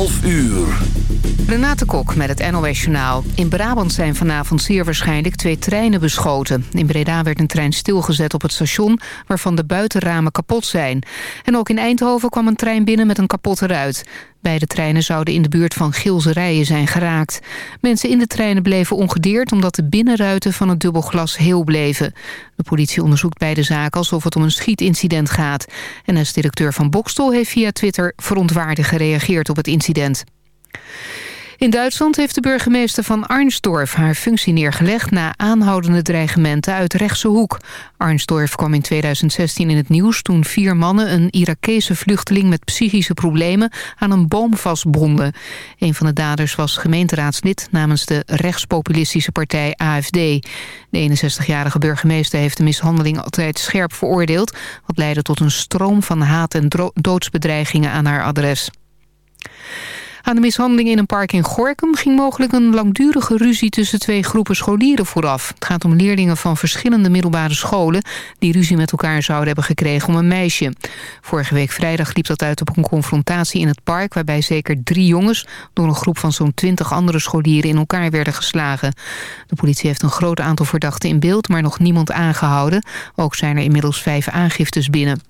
12 uur. Renate Kok met het NOS Journaal. In Brabant zijn vanavond zeer waarschijnlijk twee treinen beschoten. In Breda werd een trein stilgezet op het station... waarvan de buitenramen kapot zijn. En ook in Eindhoven kwam een trein binnen met een kapotte ruit. Beide treinen zouden in de buurt van Gilserijen zijn geraakt. Mensen in de treinen bleven ongedeerd... omdat de binnenruiten van het dubbelglas heel bleven. De politie onderzoekt bij de zaak alsof het om een schietincident gaat. En als directeur van Bokstel heeft via Twitter verontwaardigd gereageerd op het incident. In Duitsland heeft de burgemeester van Arnsdorf haar functie neergelegd... na aanhoudende dreigementen uit rechtse hoek. Arnsdorf kwam in 2016 in het nieuws toen vier mannen... een Irakese vluchteling met psychische problemen aan een boom vastbonden. Een van de daders was gemeenteraadslid namens de rechtspopulistische partij AFD. De 61-jarige burgemeester heeft de mishandeling altijd scherp veroordeeld... wat leidde tot een stroom van haat- en doodsbedreigingen aan haar adres. Aan de mishandeling in een park in Gorkum ging mogelijk een langdurige ruzie tussen twee groepen scholieren vooraf. Het gaat om leerlingen van verschillende middelbare scholen die ruzie met elkaar zouden hebben gekregen om een meisje. Vorige week vrijdag liep dat uit op een confrontatie in het park waarbij zeker drie jongens door een groep van zo'n twintig andere scholieren in elkaar werden geslagen. De politie heeft een groot aantal verdachten in beeld, maar nog niemand aangehouden. Ook zijn er inmiddels vijf aangiftes binnen.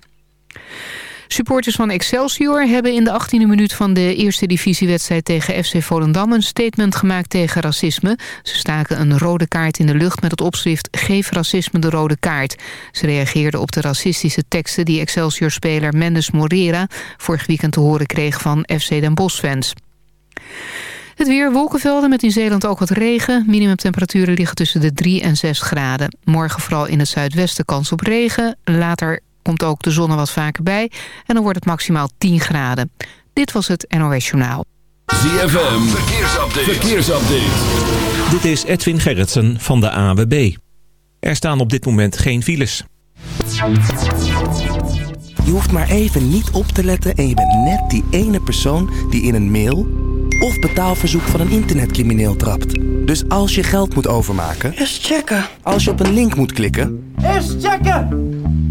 Supporters van Excelsior hebben in de 18e minuut van de eerste divisiewedstrijd tegen FC Volendam een statement gemaakt tegen racisme. Ze staken een rode kaart in de lucht met het opschrift Geef racisme de rode kaart. Ze reageerden op de racistische teksten die Excelsior-speler Mendes Morera vorig weekend te horen kreeg van FC Den Bosch fans. Het weer, wolkenvelden met in Zeeland ook wat regen. Minimumtemperaturen liggen tussen de 3 en 6 graden. Morgen vooral in het zuidwesten kans op regen. Later komt ook de zon er wat vaker bij. En dan wordt het maximaal 10 graden. Dit was het NOS Journaal. ZFM, verkeersupdate. verkeersupdate. Dit is Edwin Gerritsen van de AWB. Er staan op dit moment geen files. Je hoeft maar even niet op te letten en je bent net die ene persoon die in een mail of betaalverzoek van een internetcrimineel trapt. Dus als je geld moet overmaken... Eerst checken. Als je op een link moet klikken... Eerst checken!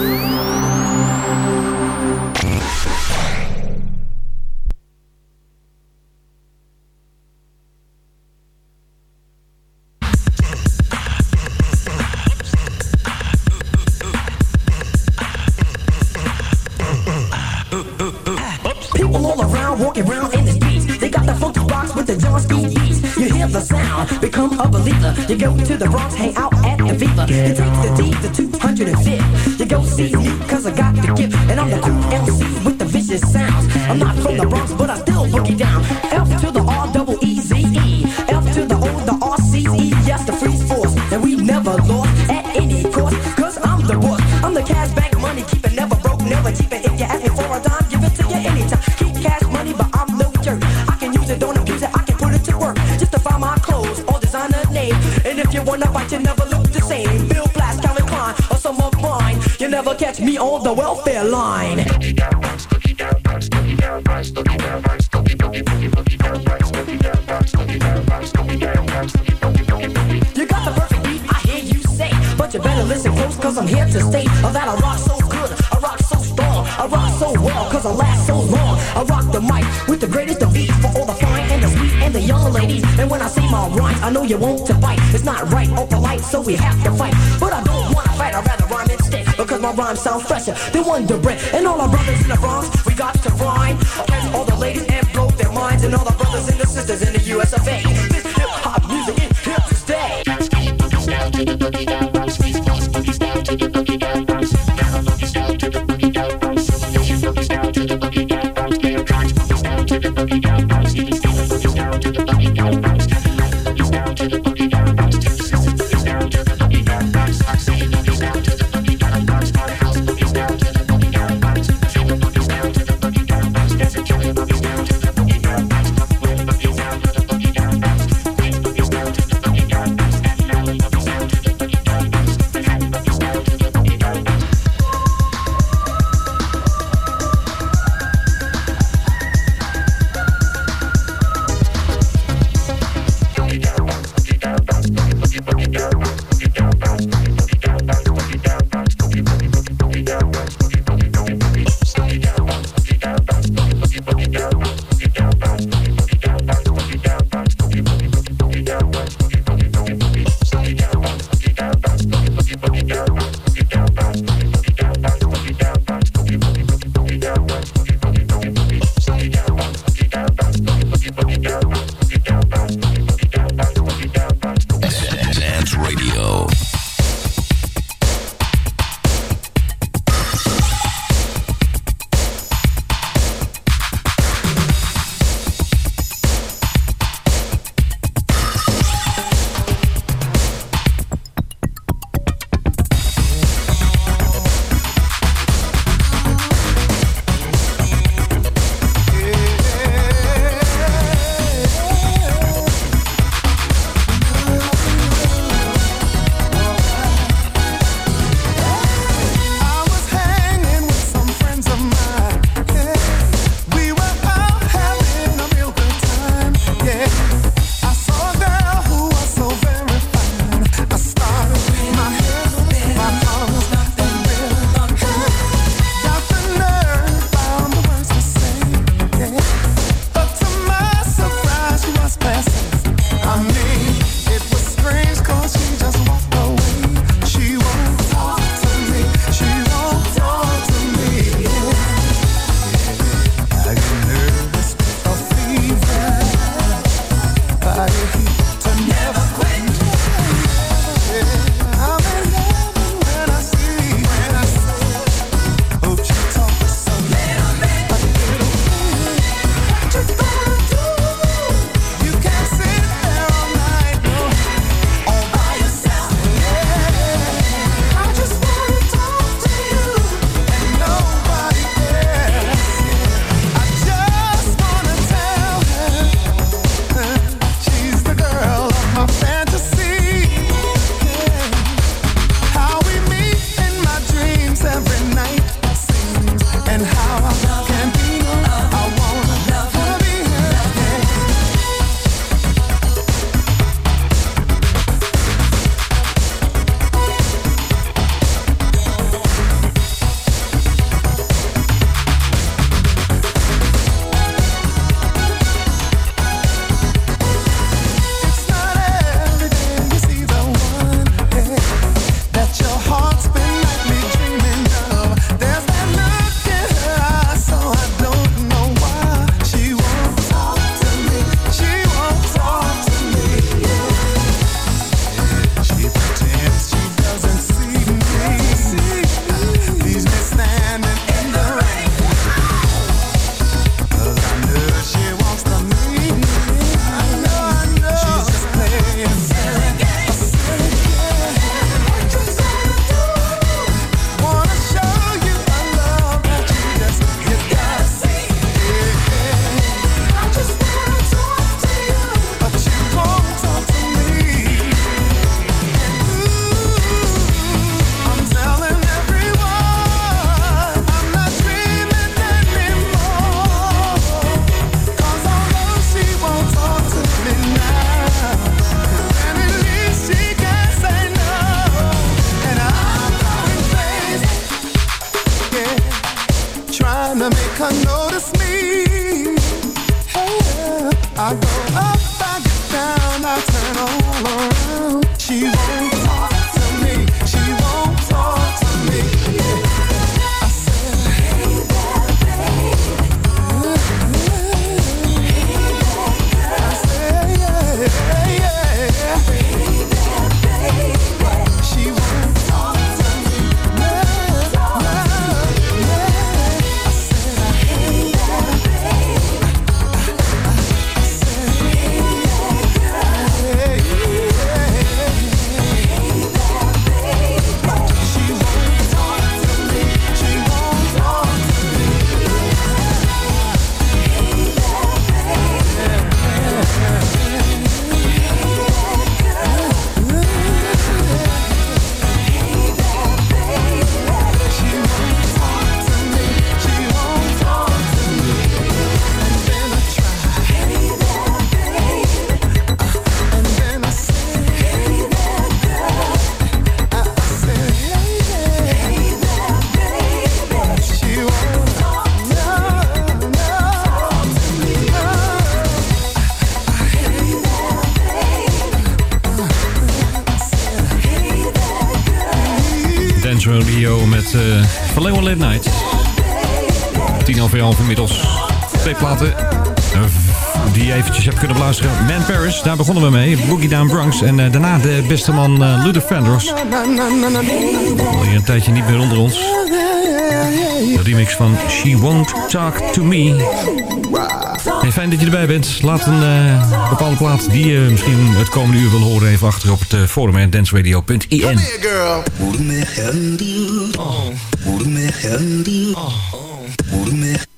Hear the sound, become a believer. You go to the Bronx, hang out at the Viva. You take the D to 205. You go see me, cause I got the gift. And I'm the cool MC with the vicious sounds. I'm not from the Bronx, but I still boogie down. F to the You never catch me on the welfare line. You got the perfect beat, I hear you say. But you better listen close, cause I'm here to stay. Oh, that I rock so good, I rock so strong, I rock so well, cause I last so long. I rock the mic with the greatest of beats for all the fine and the sweet and the young ladies. And when I say my rhymes, I know you want to bite. It's not right or polite, so we have to fight. Sound fresher than Wonder Bread. And all our brothers in the Bronx, beste man uh, Luther Vandross. Al een tijdje niet meer onder ons. De remix van She Won't Talk To Me. Fijn dat je erbij bent. Laat een eh, bepaalde plaat die je misschien het komende uur wil horen... even achter op het eh, forum en dansradio.in. Oh.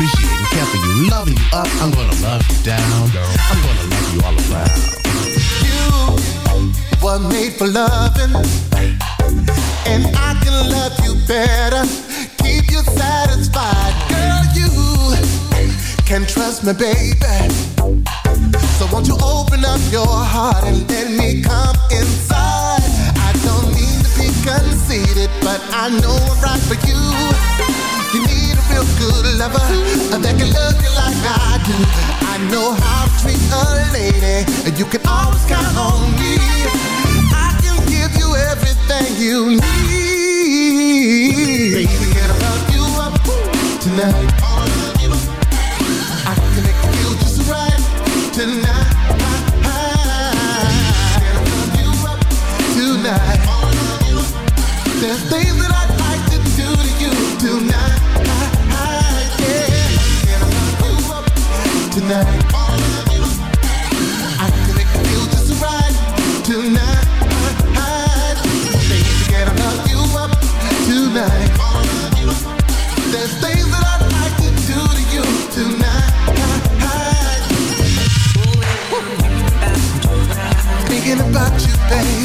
appreciate and care for you. You up, I'm gonna love you down. I'm gonna love you all around. You were made for loving, and I can love you better. Keep you satisfied, girl. You can trust me, baby. So won't you open up your heart and let me come inside? I don't mean to be conceited, but I know I'm right for you. You need feels good lover that can love you like I do. I know how to treat a lady, and you can always count on me. I can give you everything you need. Baby, can I love you up tonight? night. I could feel just right tonight. Baby, can I love you up tonight? There's things that I'd like to do to you tonight. Thinking about you, baby.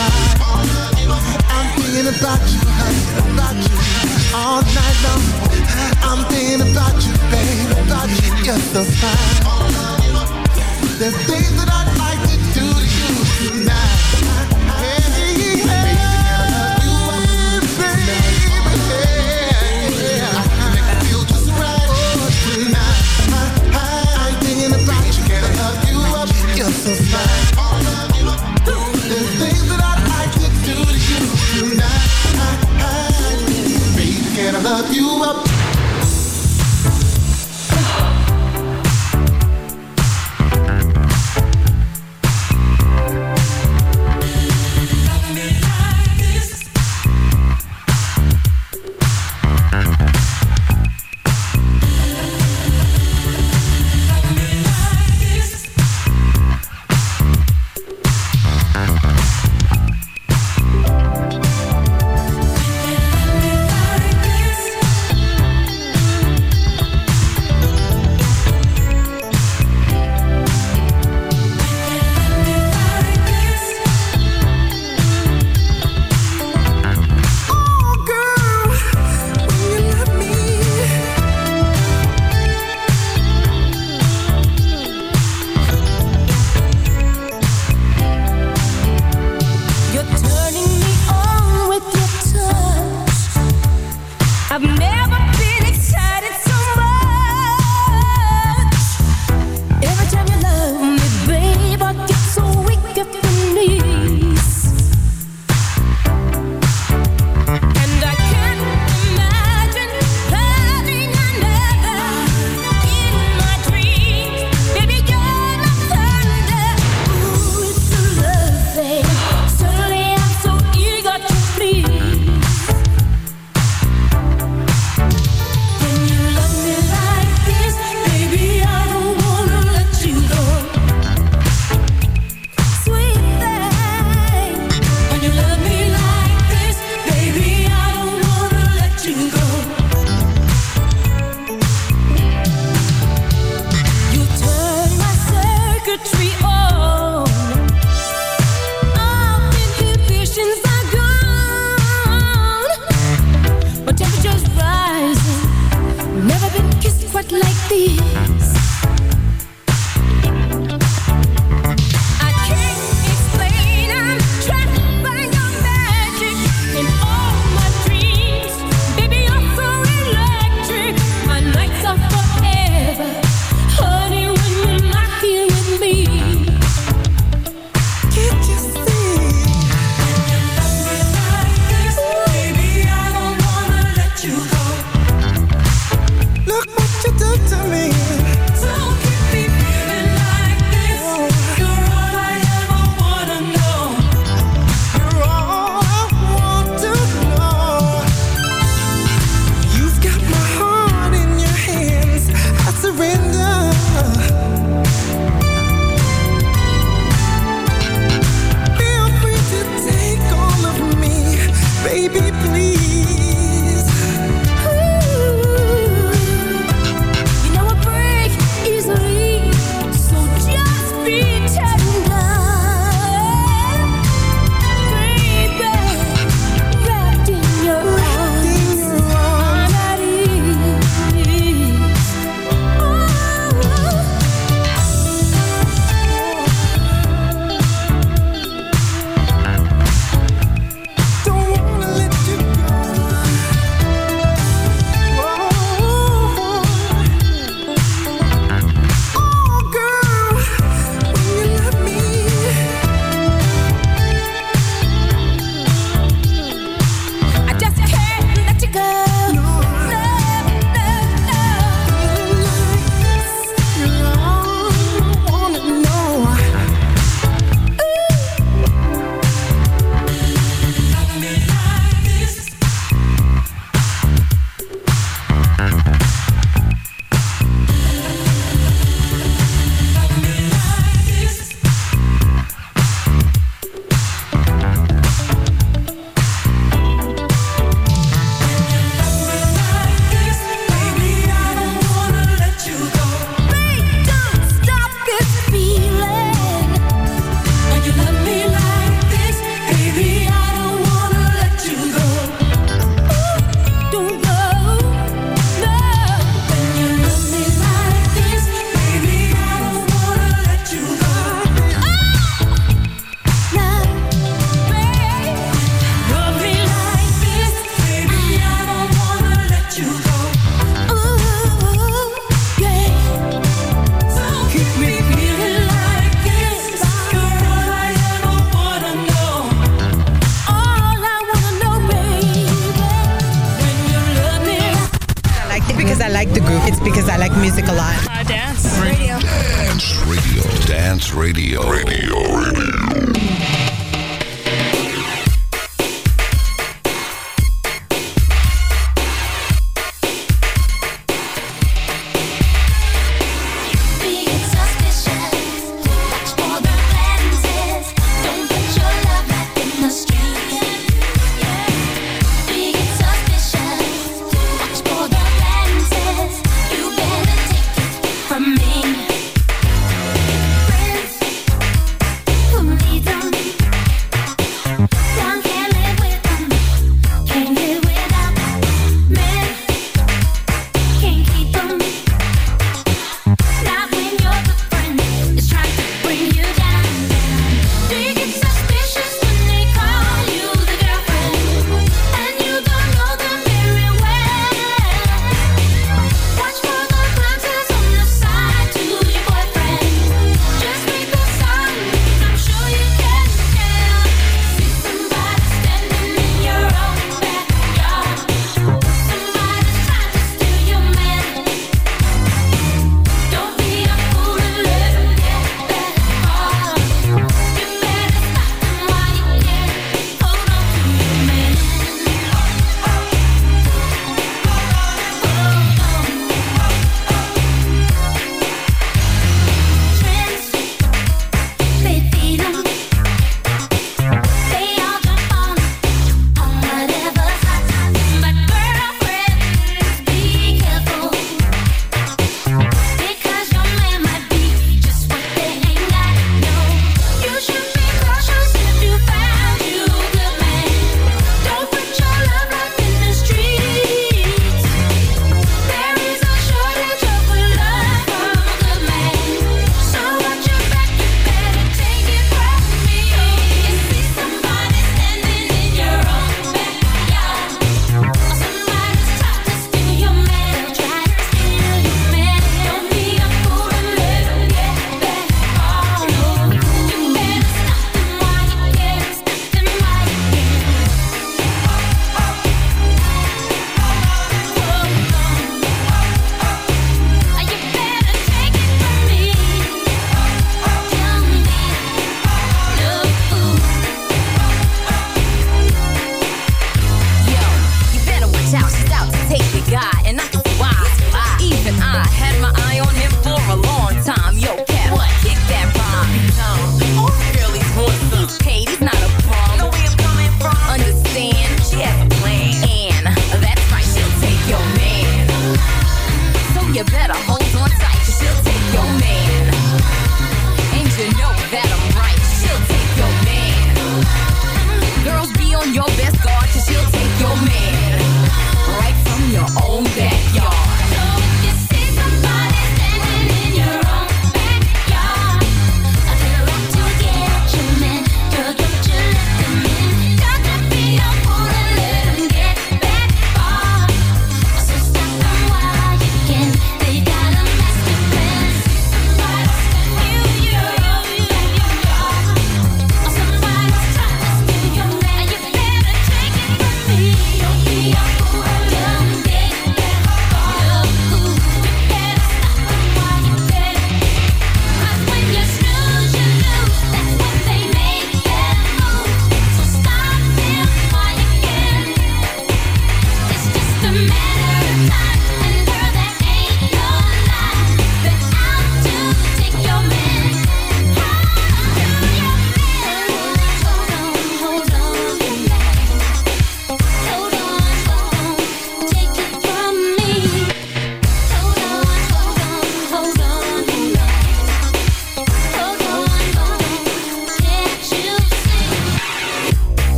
I'm thinking about you, about you all night long. I'm thinking about you, about you. There's things that I'd like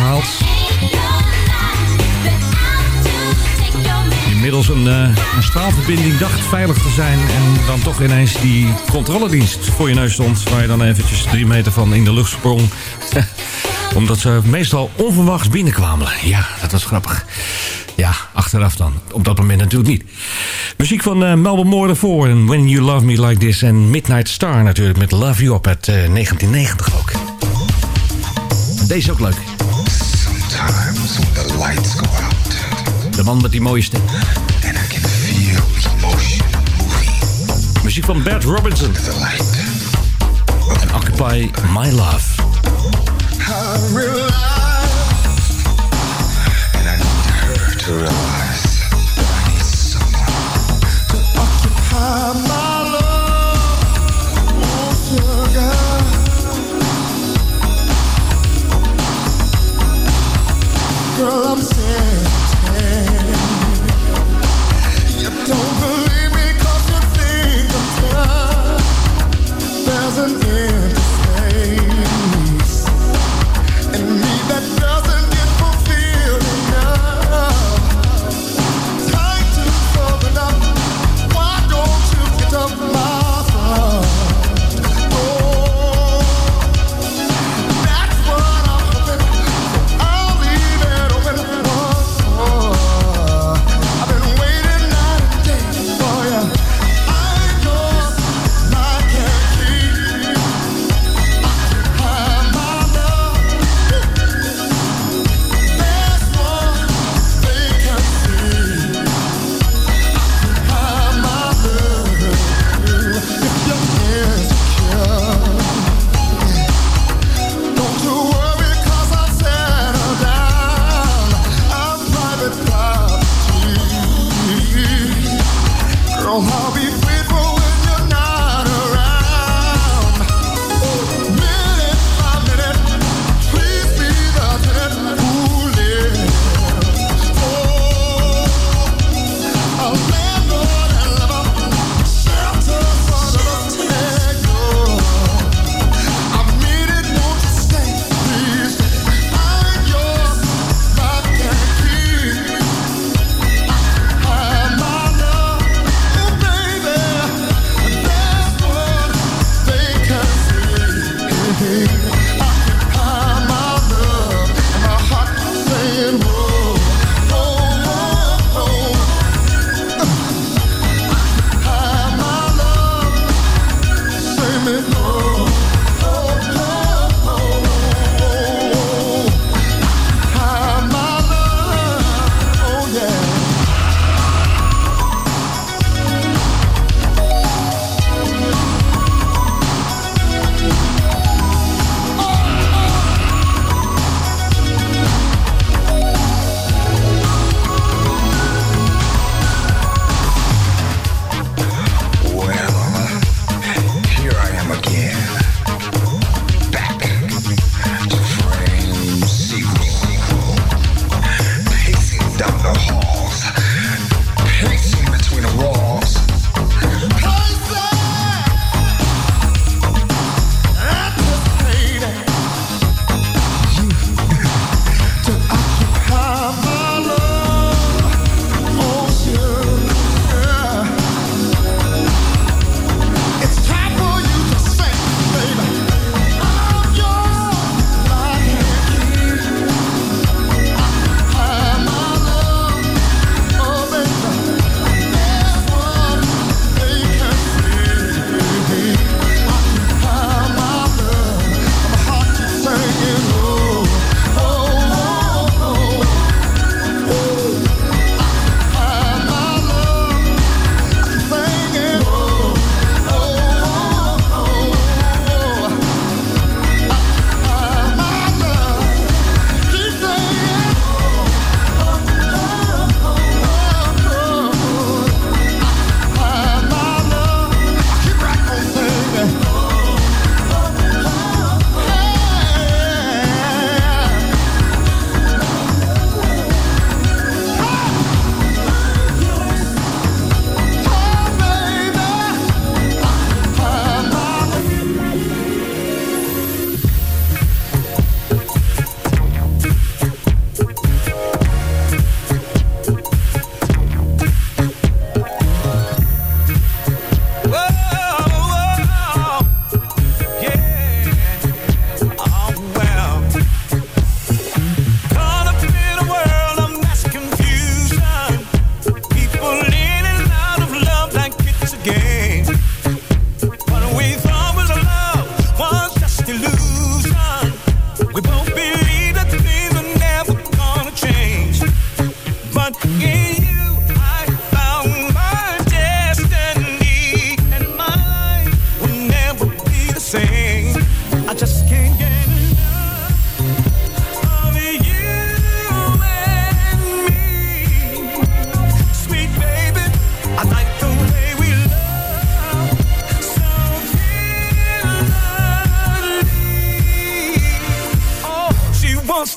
gehaald. Inmiddels een, eh, een straalverbinding dacht veilig te zijn... en dan toch ineens die controledienst voor je neus stond... waar je dan eventjes drie meter van in de lucht sprong... omdat ze meestal onverwachts binnenkwamen. Ja, dat was grappig. Ja, achteraf dan. Op dat moment natuurlijk niet. Muziek van eh, Melbourne Moore ervoor. En When You Love Me Like This. En Midnight Star natuurlijk met Love You Up uit eh, 1990 ook. Deze ook leuk. De man met die mooie stem. Muziek van Bert Robinson. En Occupy My Love. And I need her to realize. upset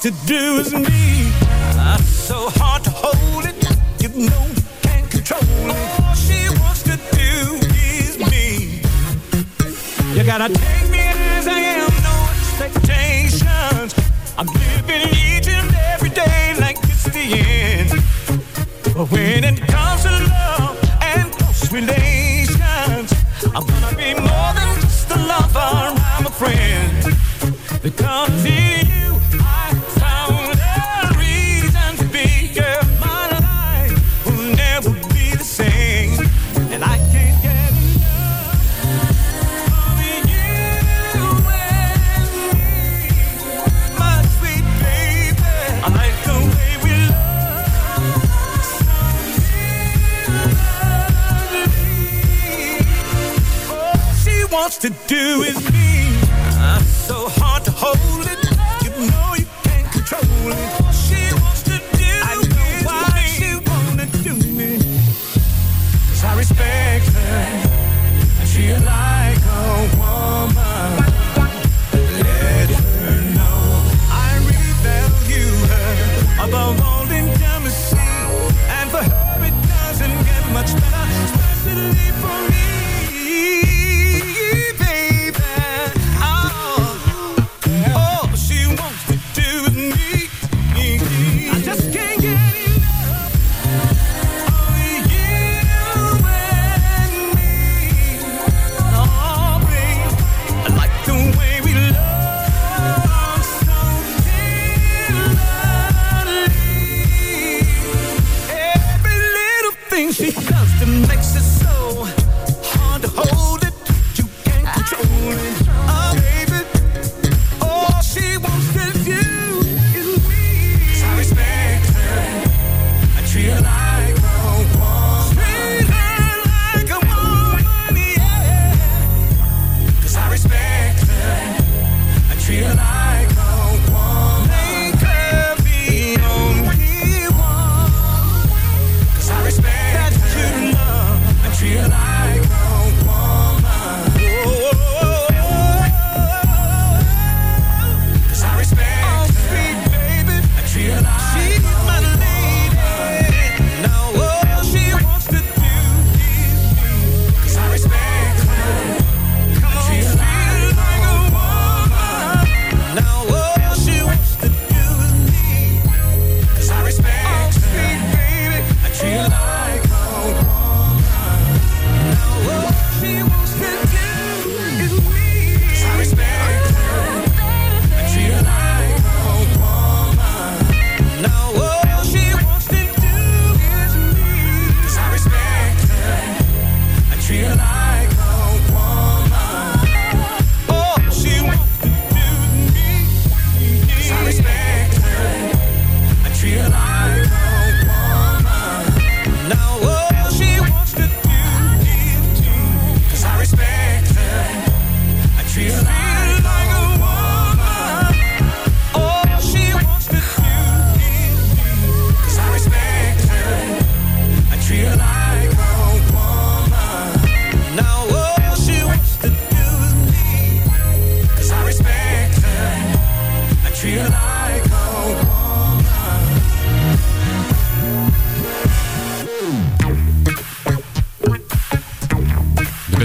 to do is me. I'm so hard to hold it. You know you can't control it. All she wants to do is me. You gotta take me as I am, no expectations. I'm living each and every day like it's the end. But when to do is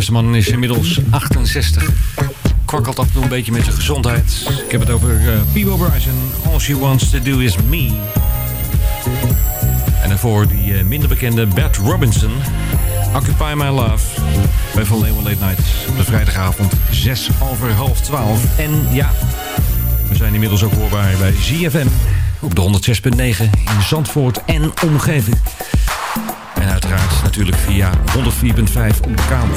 Deze man is inmiddels 68. Kwakkelt af en toe een beetje met zijn gezondheid. Ik heb het over uh, Peebo Bryson. All she wants to do is me. En daarvoor die eh, minder bekende Bert Robinson. Occupy My Love. Bij Van Late Night. Op de vrijdagavond 6 over half 12. En ja, we zijn inmiddels ook hoorbaar bij ZFM. Op de 106.9 in Zandvoort en omgeving. En uiteraard natuurlijk via 104.5 op de kamer.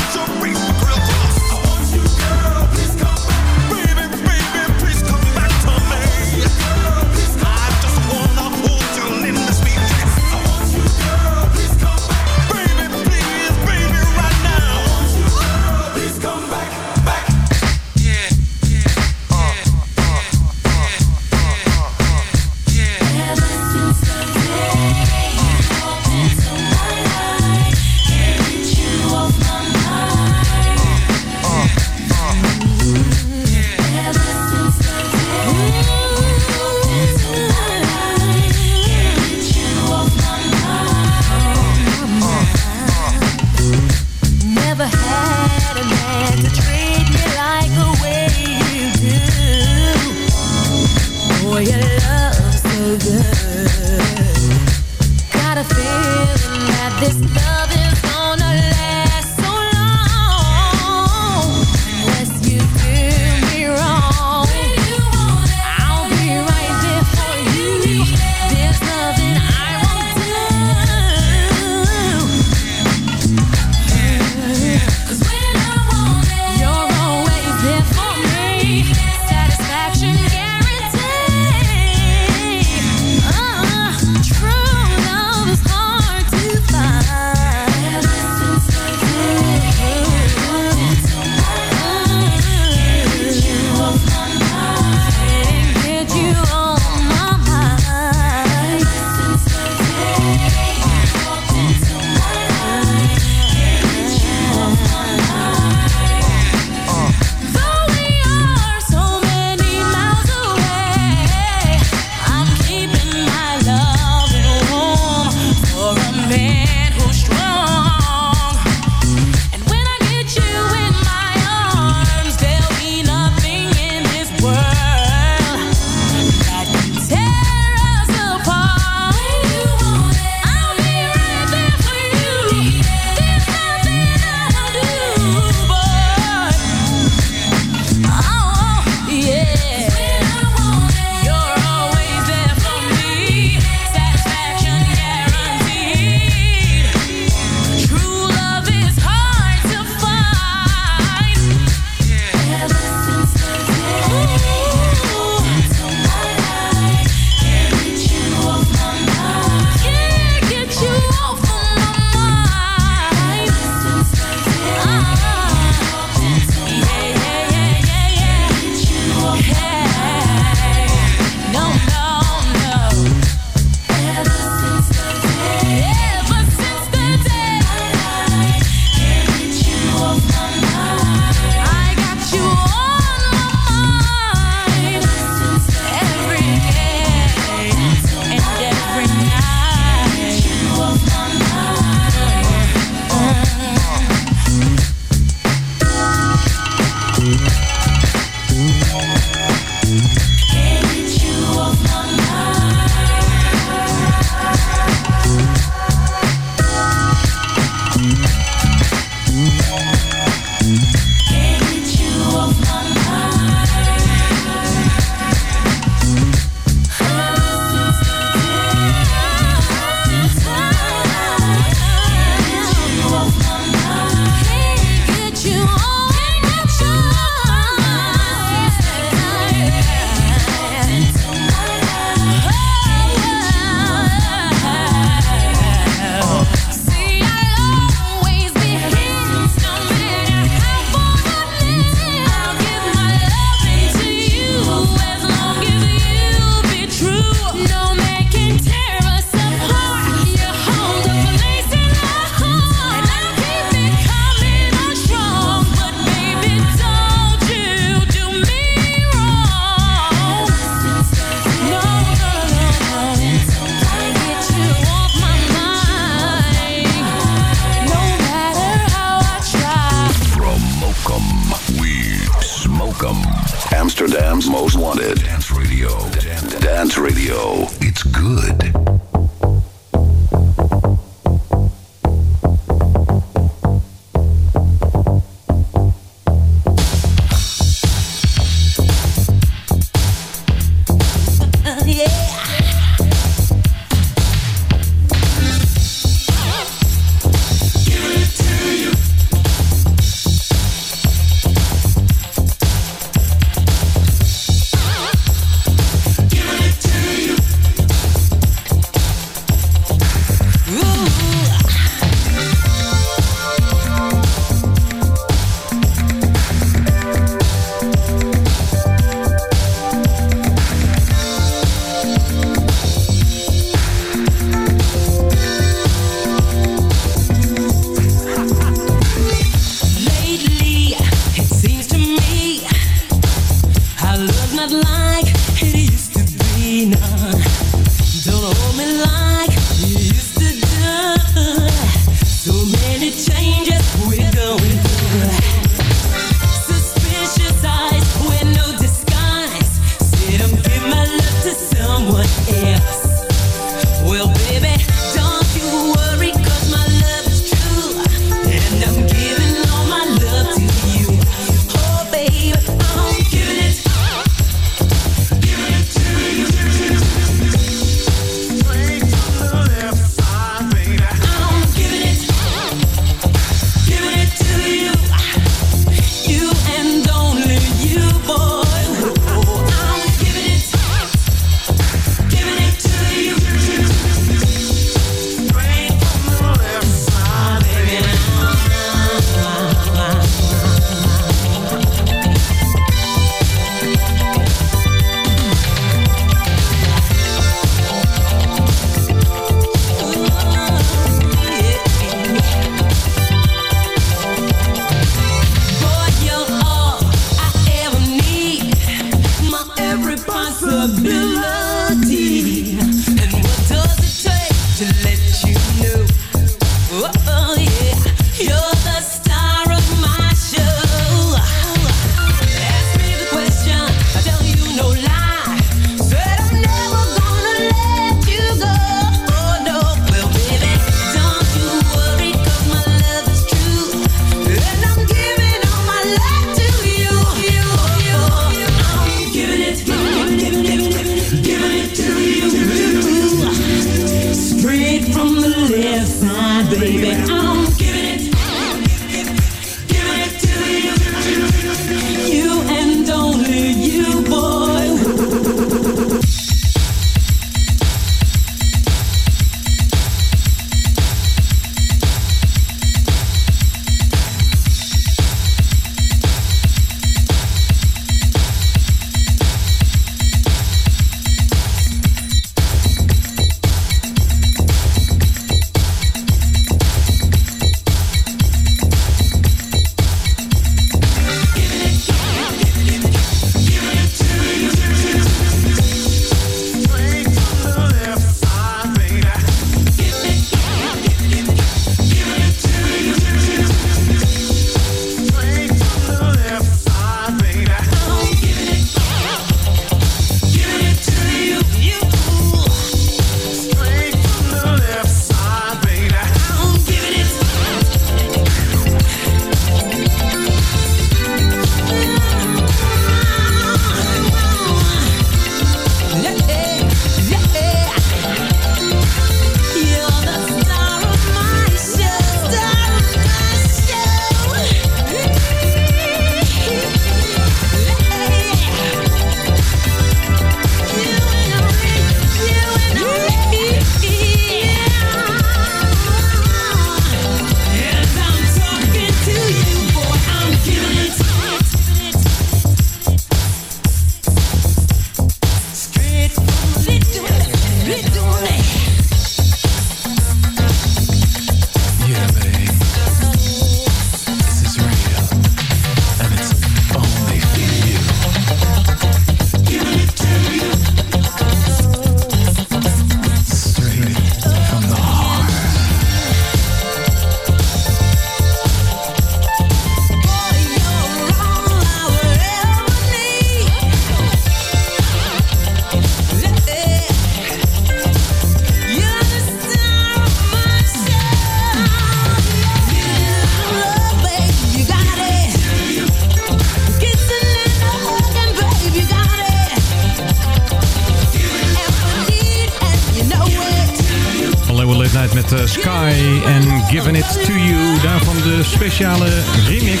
speciale remix.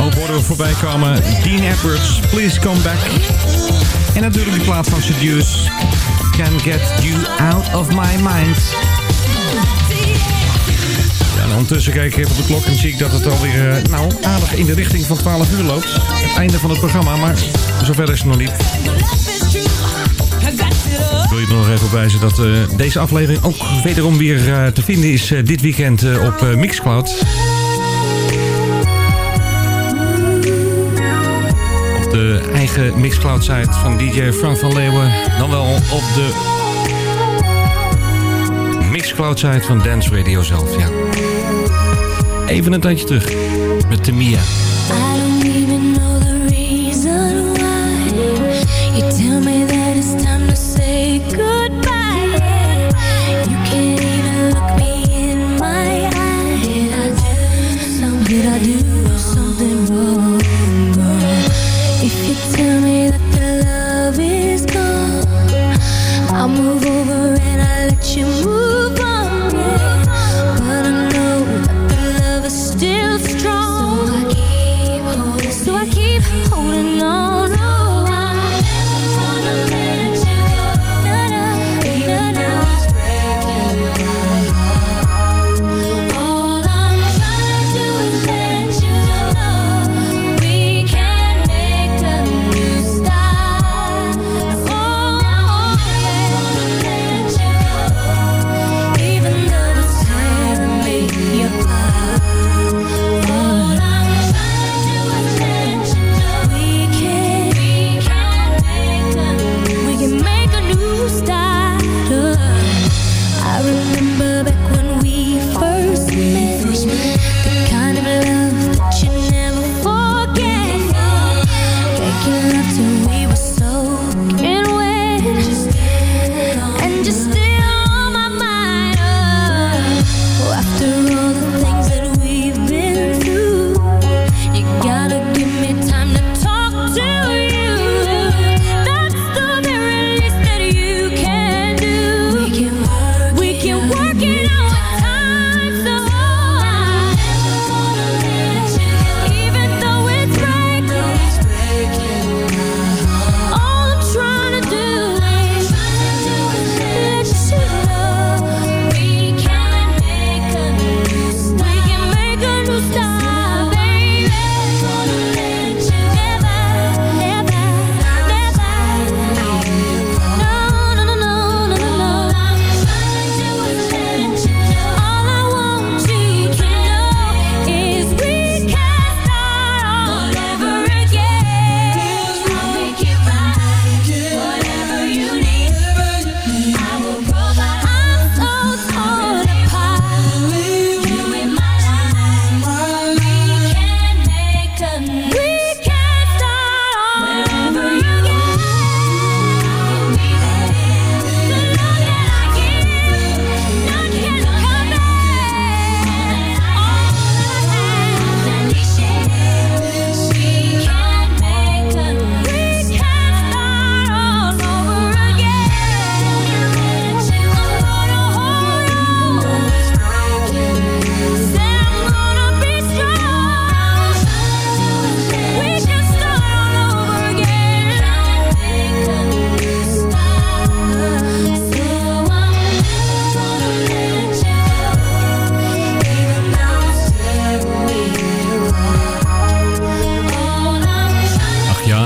Ook worden we voorbij komen. Dean Edwards, Please Come Back. En natuurlijk die plaat van Seduce. Can Get You Out Of My Mind. En ondertussen kijk ik even op de klok en zie ik dat het alweer eh, nou, aardig in de richting van 12 uur loopt. Het einde van het programma, maar zover is het nog niet. Wil je er nog even wijzen dat eh, deze aflevering ook wederom weer eh, te vinden is eh, dit weekend op Mixcloud. Op de eigen Mixcloud-site van DJ Frank van Leeuwen. Dan wel op de Mixcloud-site van Dance Radio zelf, ja. Even een tandje terug met Tamia.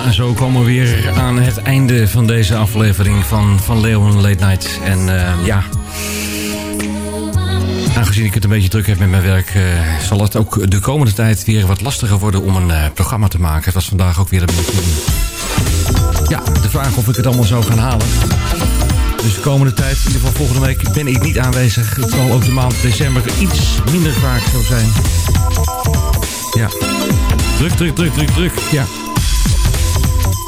En zo komen we weer aan het einde van deze aflevering van Van Leeuwen Late Night. En eh, ja, aangezien ik het een beetje druk heb met mijn werk... eh, zal het ook de komende tijd weer wat lastiger worden om een eh, programma te maken. Het was vandaag ook weer een beetje... Ja, de vraag of ik het allemaal zou gaan halen. Dus de komende tijd, in ieder geval volgende week, ben ik niet aanwezig. Het zal ook de maand december iets minder vaak zo zijn. Ja, druk, druk, druk, druk, druk, ja.